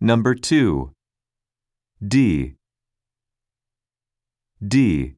Number 2. D. D.